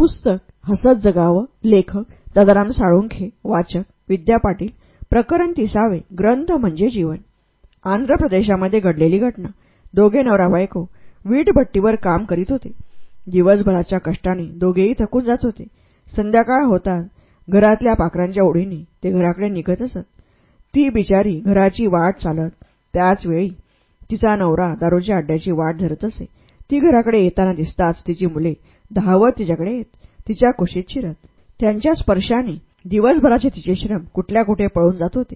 पुस्तक हसत जगावं लेखक दादाराम साळुंखे वाचक विद्या पाटील प्रकरण तिसावे ग्रंथ म्हणजे जीवन. आंध्र प्रदेशामध्ये घडलेली घटना. दोघे नवरा बायको वीटभट्टीवर काम करीत होते. दिवसभराच्या कष्टाने दोघेही थकून जात होते. संध्याकाळ होता घरातल्या पाखरांच्या ओढीने ते घराकडे निघत असत. ती बिचारी घराची वाट चालत त्याचवेळी तिचा नवरा दारूच्या अड्ड्याची वाट धरत असे. ती घराकडे येताना दिसताच तिची मुले धावत तिच्याकडे येत. तिच्या कुशीत शिरत. त्यांच्या स्पर्शाने दिवसभराचे तिचे श्रम कुठल्या कुठे पळून जात होते.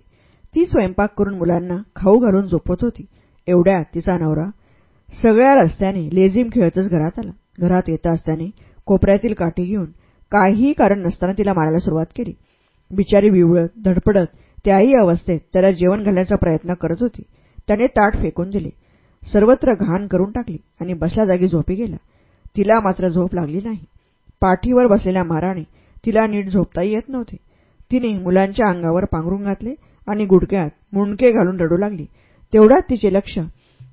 ती स्वयंपाक करून मुलांना खाऊ घालून झोपत होती. एवढ्यात तिचा नवरा सगळ्या रस्त्याने लेझिम खेळतच घरात आला. घरात येताच त्याने कोपऱ्यातील काठी घेऊन काहीही कारण नसताना तिला मारायला सुरुवात केली. बिचारी विवळत धडपडत त्याही अवस्थेत त्याला जेवण घालण्याचा प्रयत्न करत होती. त्याने ताट फेकून दिले. सर्वत्र घाण करून टाकली आणि बसल्या जागी झोपी गेला. तिला मात्र झोप लागली नाही. पाठीवर बसलेल्या माराने तिला नीट झोपता येत नव्हते. तिने मुलांच्या अंगावर पांघरून घातले आणि गुडघ्यात मुंडके घालून रडू लागली. तेवढ्यात तिचे लक्ष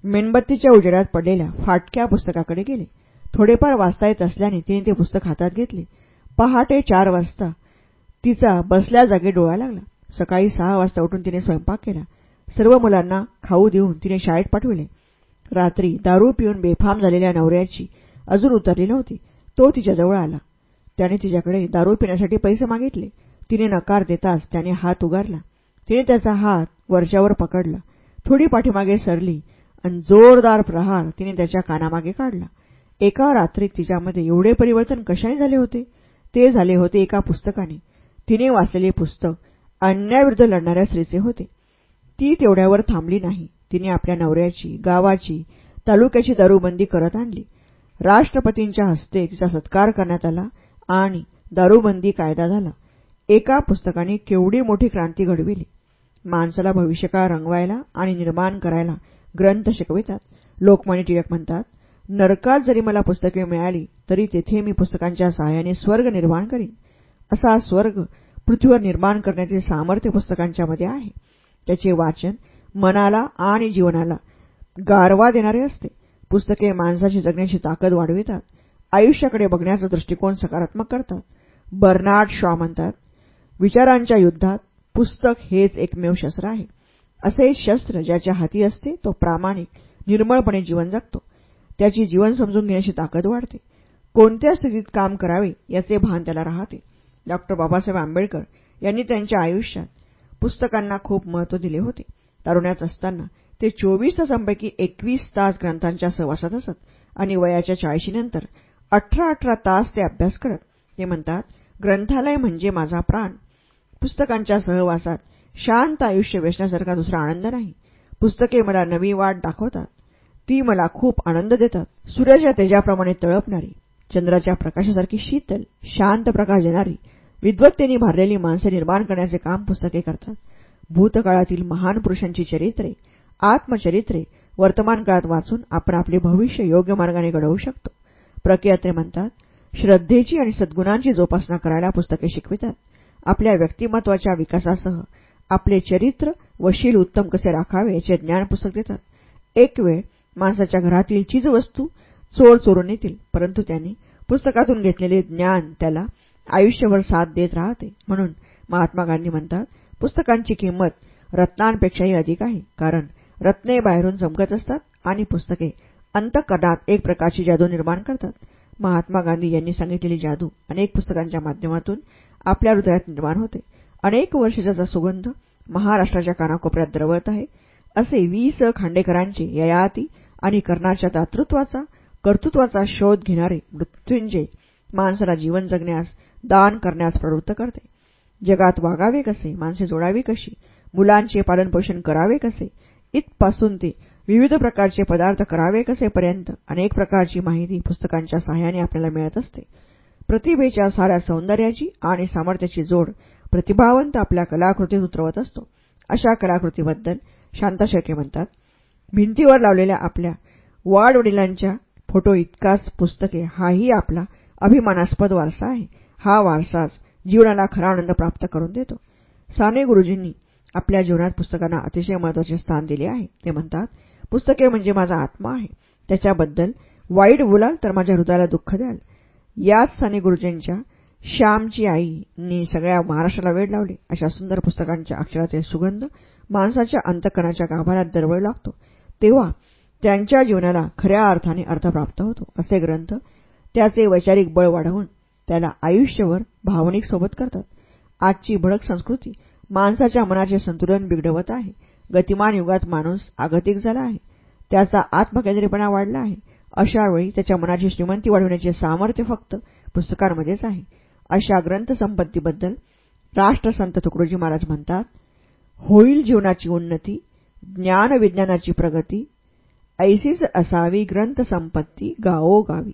मेणबत्तीच्या उजेडात पडलेल्या फाटक्या पुस्तकाकडे गेले. थोडेफार वाचता येत असल्याने तिने ते पुस्तक हातात घेतले. पहाटे चार वाजता तिचा बसल्या जागी डोळा लागला. सकाळी सहा वाजता उठून तिने स्वयंपाक केला. सर्व मुलांना खाऊ देऊन तिने शाळेत पाठविले. रात्री दारू पिऊन बेफाम झालेल्या नवऱ्याची अजून उतरली नव्हती. तो तिच्याजवळ आला. त्याने तिच्याकडे दारू पिण्यासाठी पैसे मागितले. तिने नकार देताच त्याने हात उगारला. तिने त्याचा हात वरच्यावर पकडला. थोडी पाठीमागे सरली आणि जोरदार प्रहार तिने त्याच्या कानामागे काढला. एका रात्रीत तिच्यामध्ये एवढे परिवर्तन कशाने झाले होते? ते झाले होते एका पुस्तकाने. तिने वाचलेले पुस्तक अन्याविरुद्ध लढणाऱ्या स्त्रीचे होते. ती तेवढ्यावर थांबली नाही. तिने आपल्या नवऱ्याची गावाची तालुक्याची दारूबंदी करत आणली. राष्ट्रपतींच्या हस्ते तिचा सत्कार करण्यात आला आणि दारूबंदी कायदा झाला. एका पुस्तकाने केवढी मोठी क्रांती घडविली. माणसाला भविष्यकाळ रंगवायला आणि निर्माण करायला ग्रंथ शिकवितात. लोकमान्य टिळक म्हणतात नरकात जरी मला पुस्तके मिळाली तरी तेथे मी पुस्तकांच्या सहाय्याने स्वर्ग निर्माण करीन. असा स्वर्ग पृथ्वीवर निर्माण करण्याचे सामर्थ्य पुस्तकांच्यामध्ये आहे. त्याचे वाचन मनाला आणि जीवनाला गारवा देणारे असते. पुस्तके माणसाची जगण्याची ताकद वाढवितात. आयुष्याकडे बघण्याचा दृष्टिकोन सकारात्मक करतात. बर्नार्ड शॉ म्हणतात विचारांच्या युद्धात पुस्तक हेच एकमेव शस्त्र आहे. असे शस्त्र ज्याच्या हाती असते तो प्रामाणिक निर्मळपणे जीवन जगतो. त्याची जीवन समजून घेण्याची ताकद वाढते. कोणत्या स्थितीत काम करावे याचे भान त्याला राहते. डॉक्टर बाबासाहेब आंबेडकर यांनी त्यांच्या आयुष्यात पुस्तकांना खूप महत्त्व दिले होते. तारुण्यात असताना ते चोवीस तासांपैकी एकवीस तास ग्रंथांच्या सहवासात असत आणि वयाच्या चाळीशीनंतर अठरा अठरा तास ते अभ्यास करत. ते म्हणतात ग्रंथालय म्हणजे माझा प्राण. पुस्तकांच्या सहवासात शांत आयुष्य वेचण्यासारखा दुसरा आनंद नाही. पुस्तके मला नवी वाट दाखवतात. ती मला खूप आनंद देतात. सूर्याच्या तेजाप्रमाणे तळपणारी चंद्राच्या प्रकाशासारखी शीतल शांत प्रकाश देणारी विद्वत्तेने भारलेली माणसे निर्माण करण्याचे काम पुस्तके करतात. भूतकाळातील महान पुरुषांची चरित्रे आत्मचरित्रे वर्तमान काळात वाचून आपण आपले भविष्य योग्य मार्गाने घडवू शकतो. प्रक्रियात्रे म्हणतात श्रद्धेची आणि सद्गुणांची जोपासना करायला पुस्तके शिकवितात. आपल्या व्यक्तिमत्वाच्या विकासासह आपले चरित्र व शील उत्तम कसे राखावे याचे ज्ञान पुस्तक देतात. एक वेळ माणसाच्या घरातील चीजवस्तू चोर चोरून येतील परंतु त्यांनी पुस्तकातून घेतलेले ज्ञान त्याला आयुष्यभर साथ देत राहते. म्हणून महात्मा गांधी म्हणतात पुस्तकांची किंमत रत्नांपेक्षाही अधिक आहे कारण रत्ने बाहेरून चमकत असतात आणि पुस्तके अंतकरणात एक प्रकारची जादू निर्माण करतात. महात्मा गांधी यांनी सांगितलेली जादू अनेक पुस्तकांच्या माध्यमातून आपल्या हृदयात निर्माण होते. अनेक वर्षाचा सुगंध महाराष्ट्राच्या कानाकोपऱ्यात दरवळत आहे. असे वी स खांडेकरांचे ययाती आणि कर्णाच्या दातृत्वाचा कर्तृत्वाचा शोध घेणारे मृत्युंजय माणसाला जीवन जगण्यास दान करण्यास प्रवृत्त करते. जगात वागावे कसे? माणसे जोडावी कशी? मुलांचे पालनपोषण करावे कसे? इथपासून ते विविध प्रकारचे पदार्थ करावे कसेपर्यंत अनेक प्रकारची माहिती पुस्तकांच्या सहाय्याने आपल्याला मिळत असते. प्रतिभेच्या साऱ्या सौंदर्याची आणि सामर्थ्याची जोड प्रतिभावंत आपल्या कलाकृतीत उतरवत असतो. अशा कलाकृतीबद्दल शांता शेळके म्हणतात भिंतीवर लावलेल्या आपल्या वाडवडिलांच्या फोटो इतकाच पुस्तके हाही आपला अभिमानास्पद वारसा आहे. हा वारसाच जीवनाला खरा आनंद प्राप्त करून देतो. साने गुरुजींनी आपल्या जीवनात पुस्तकांना अतिशय महत्त्वाचे स्थान दिले आहे. ते म्हणतात पुस्तके म्हणजे माझा आत्मा आहे. त्याच्याबद्दल वाईट बोलाल तर माझ्या हृदयाला दुःख द्याल. याच साने गुरुजींच्या श्यामची आईनी सगळ्या महाराष्ट्राला वेळ लावले. अशा सुंदर पुस्तकांच्या अक्षरातील सुगंध माणसाच्या अंतकरणाच्या गाभाऱ्यात दरवळू लागतो. तेव्हा त्यांच्या जीवनाला खऱ्या अर्थाने अर्थ प्राप्त होतो. असे ग्रंथ त्याचे वैचारिक बळ वाढवून त्याला आयुष्यभर भावनिक सोबत करतात. आजची भडक संस्कृती माणसाच्या मनाचे संतुलन बिघडवत आहे. गतिमान युगात माणूस आगतिक झाला आहे. त्याचा आत्मकेंद्रीपणा वाढला आहे. अशावेळी त्याच्या मनाची श्रीमंती वाढवण्याचे सामर्थ्य फक्त पुस्तकांमध्येच आहे. अशा ग्रंथसंपत्तीबद्दल राष्ट्रसंत तुकडोजी महाराज म्हणतात होईल जीवनाची उन्नती ज्ञानविज्ञानाची प्रगती ऐसीच असावी ग्रंथसंपत्ती गावोगावी.